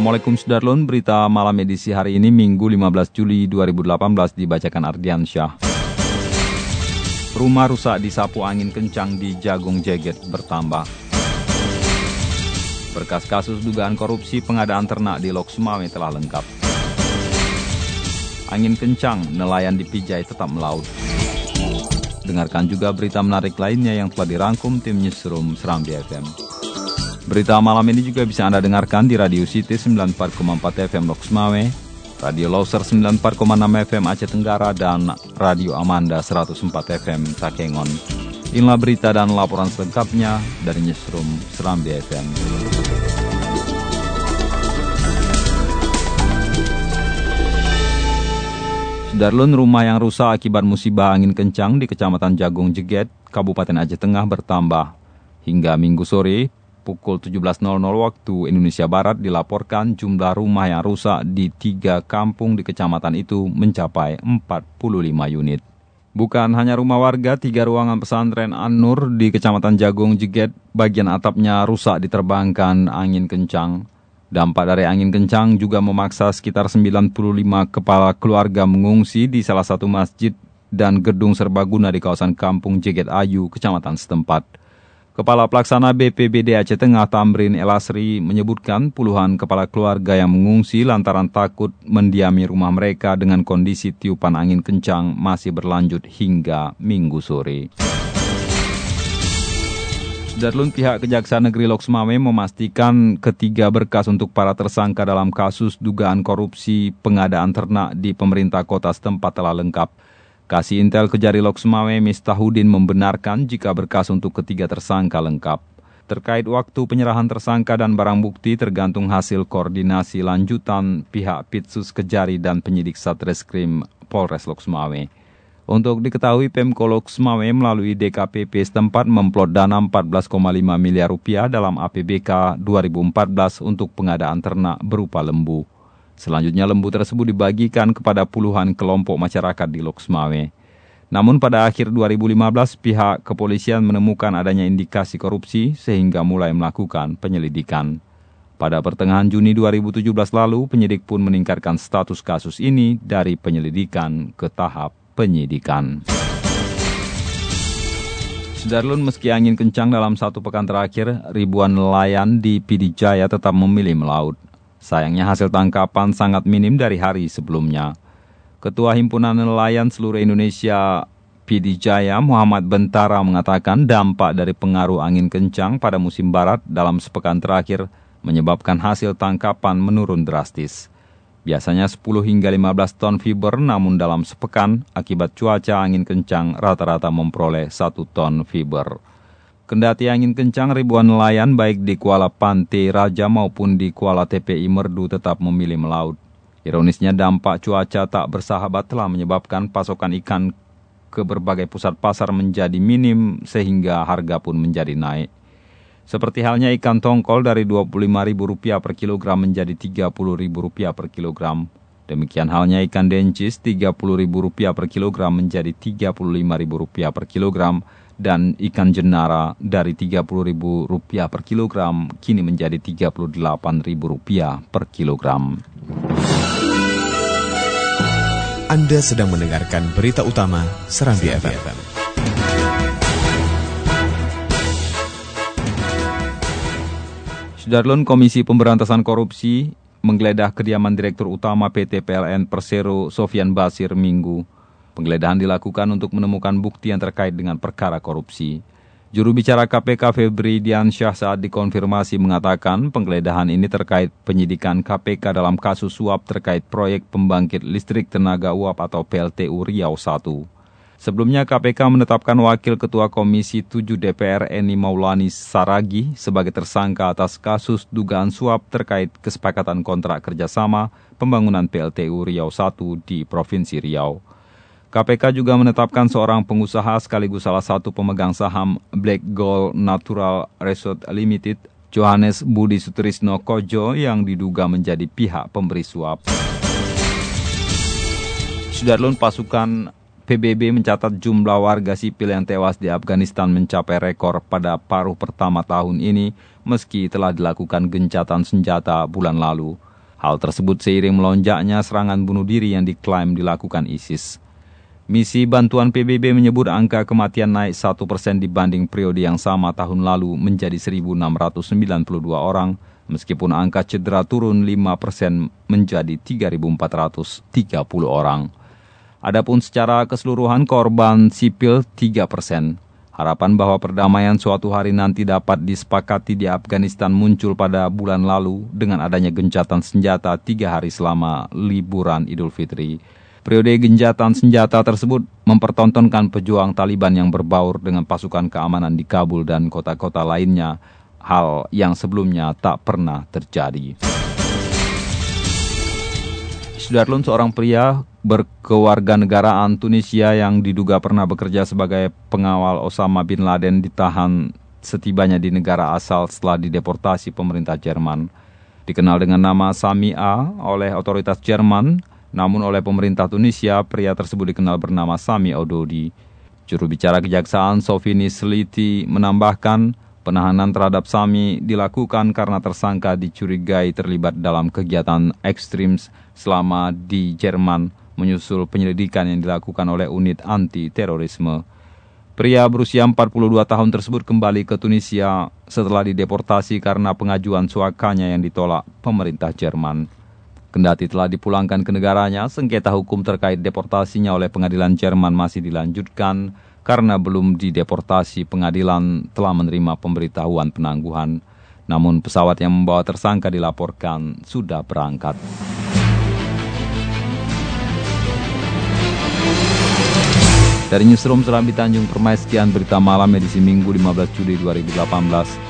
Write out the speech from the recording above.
Assalamualaikum Sudarlun, berita malam edisi hari ini Minggu 15 Juli 2018 dibacakan Ardian Syah. Rumah rusak disapu angin kencang di Jagung Jeget bertambah. Berkas kasus dugaan korupsi pengadaan ternak di Lok Sumawe telah lengkap. Angin kencang, nelayan di Pijai tetap melaut. Dengarkan juga berita menarik lainnya yang telah dirangkum tim Newsroom Serambi FM. Berita malam ini juga bisa Anda dengarkan di Radio City 94,4 FM Lok Sumawe, Radio Loser 94,6 FM Aceh Tenggara, dan Radio Amanda 104 FM Takengon. Inilah berita dan laporan selengkapnya dari Newsroom Serambi FM. Darlun rumah yang rusak akibat musibah angin kencang di Kecamatan Jagung Jeget, Kabupaten Aceh Tengah bertambah. Hingga minggu sore, pukul 17.00 waktu Indonesia Barat dilaporkan jumlah rumah yang rusak di tiga kampung di kecamatan itu mencapai 45 unit. Bukan hanya rumah warga, tiga ruangan pesantren An-Nur di Kecamatan Jagung Jeget, bagian atapnya rusak diterbangkan angin kencang. Dampak dari angin kencang juga memaksa sekitar 95 kepala keluarga mengungsi di salah satu masjid dan gedung serbaguna di kawasan Kampung Jeget Ayu, Kecamatan setempat. Kepala Pelaksana BPBD Aceh Tengah Tamrin Elasri menyebutkan puluhan kepala keluarga yang mengungsi lantaran takut mendiami rumah mereka dengan kondisi tiupan angin kencang masih berlanjut hingga minggu sore. Darlun pihak Kejaksaan Negeri Lok Sumawe memastikan ketiga berkas untuk para tersangka dalam kasus dugaan korupsi pengadaan ternak di pemerintah kota setempat telah lengkap. Kasih Intel Kejari Lok Sumawe Mistahudin membenarkan jika berkas untuk ketiga tersangka lengkap. Terkait waktu penyerahan tersangka dan barang bukti tergantung hasil koordinasi lanjutan pihak Pitsus Kejari dan penyidik Satreskrim Polres Lok Sumawe. Untuk diketahui Pemkolok Sumawe melalui DKPP setempat memplot dana 14,5 miliar rupiah dalam APBK 2014 untuk pengadaan ternak berupa lembu. Selanjutnya lembu tersebut dibagikan kepada puluhan kelompok masyarakat di Lok Sumawe. Namun pada akhir 2015 pihak kepolisian menemukan adanya indikasi korupsi sehingga mulai melakukan penyelidikan. Pada pertengahan Juni 2017 lalu, penyidik pun meningkatkan status kasus ini dari penyelidikan ke tahap penyidikan. Sudarlun meski angin kencang dalam satu pekan terakhir, ribuan nelayan di Pidijaya tetap memilih melaut. Sayangnya hasil tangkapan sangat minim dari hari sebelumnya. Ketua Himpunan Nelayan Seluruh Indonesia Pidijaya Muhammad Bentara mengatakan dampak dari pengaruh angin kencang pada musim barat dalam sepekan terakhir menyebabkan hasil tangkapan menurun drastis. Biasanya 10 hingga 15 ton fiber namun dalam sepekan akibat cuaca angin kencang rata-rata memperoleh 1 ton fiber. Kendati angin kencang ribuan nelayan baik di Kuala Pante Raja maupun di Kuala TPI Merdu tetap memilih melaut. Ironisnya dampak cuaca tak bersahabat telah menyebabkan pasokan ikan ke berbagai pusat pasar menjadi minim sehingga harga pun menjadi naik. Seperti halnya ikan tongkol dari Rp25.000 per kilogram menjadi Rp30.000 per kilogram. Demikian halnya ikan dencis Rp30.000 per kilogram menjadi Rp35.000 per kilogram dan ikan jenara dari Rp30.000 per kilogram kini menjadi Rp38.000 per kilogram. Anda sedang mendengarkan berita utama Serambi FM. Sudarlun Komisi Pemberantasan Korupsi menggeledah kediaman Direktur Utama PT PLN Persero Sofian Basir Minggu. Penggeledahan dilakukan untuk menemukan bukti yang terkait dengan perkara korupsi. Juru bicara KPK Febri Diansyah saat dikonfirmasi mengatakan penggeledahan ini terkait penyidikan KPK dalam kasus suap terkait proyek pembangkit listrik tenaga uap atau PLTU Riau 1. Sebelumnya KPK menetapkan Wakil Ketua Komisi 7 DPR Eni Maulani Saragi sebagai tersangka atas kasus dugaan suap terkait kesepakatan kontrak kerjasama pembangunan PLTU Riau I di Provinsi Riau. KPK juga menetapkan seorang pengusaha sekaligus salah satu pemegang saham Black Gold Natural Resort Limited, Johannes Budi Sutrisno Kojo yang diduga menjadi pihak pemberi suap. Sudarlun pasukan PBB mencatat jumlah warga sipil yang tewas di Afghanistan mencapai rekor pada paruh pertama tahun ini meski telah dilakukan gencatan senjata bulan lalu. Hal tersebut seiring melonjaknya serangan bunuh diri yang diklaim dilakukan ISIS. Misi bantuan PBB menyebut angka kematian naik 1% dibanding periode yang sama tahun lalu menjadi 1.692 orang, meskipun angka cedera turun 5% menjadi 3.430 orang. Adapun secara keseluruhan korban sipil 3 persen. Harapan bahwa perdamaian suatu hari nanti dapat disepakati di Afghanistan muncul pada bulan lalu dengan adanya gencatan senjata tiga hari selama liburan Idul Fitri. Periode gencatan senjata tersebut mempertontonkan pejuang Taliban yang berbaur dengan pasukan keamanan di Kabul dan kota-kota lainnya, hal yang sebelumnya tak pernah terjadi. Sudarlun seorang pria berkewarganegaraan Tunisia yang diduga pernah bekerja sebagai pengawal Osama Bin Laden ditahan setibanya di negara asal setelah dideportasi pemerintah Jerman. Dikenal dengan nama Sami A oleh otoritas Jerman, namun oleh pemerintah Tunisia, pria tersebut dikenal bernama Sami Ododi. Juru bicara kejaksaan Sofini Seliti menambahkan, penahanan terhadap Sami dilakukan karena tersangka dicurigai terlibat dalam kegiatan ekstrim selama di Jerman menyusul penyelidikan yang dilakukan oleh unit anti-terorisme. Pria berusia 42 tahun tersebut kembali ke Tunisia setelah dideportasi karena pengajuan suakanya yang ditolak pemerintah Jerman. Kendati telah dipulangkan ke negaranya, sengketa hukum terkait deportasinya oleh pengadilan Jerman masih dilanjutkan karena belum dideportasi pengadilan telah menerima pemberitahuan penangguhan. Namun pesawat yang membawa tersangka dilaporkan sudah berangkat. Dari Newsroom Serambi Tanjung Permai, sekian berita malam edisi Minggu 15 Juli 2018.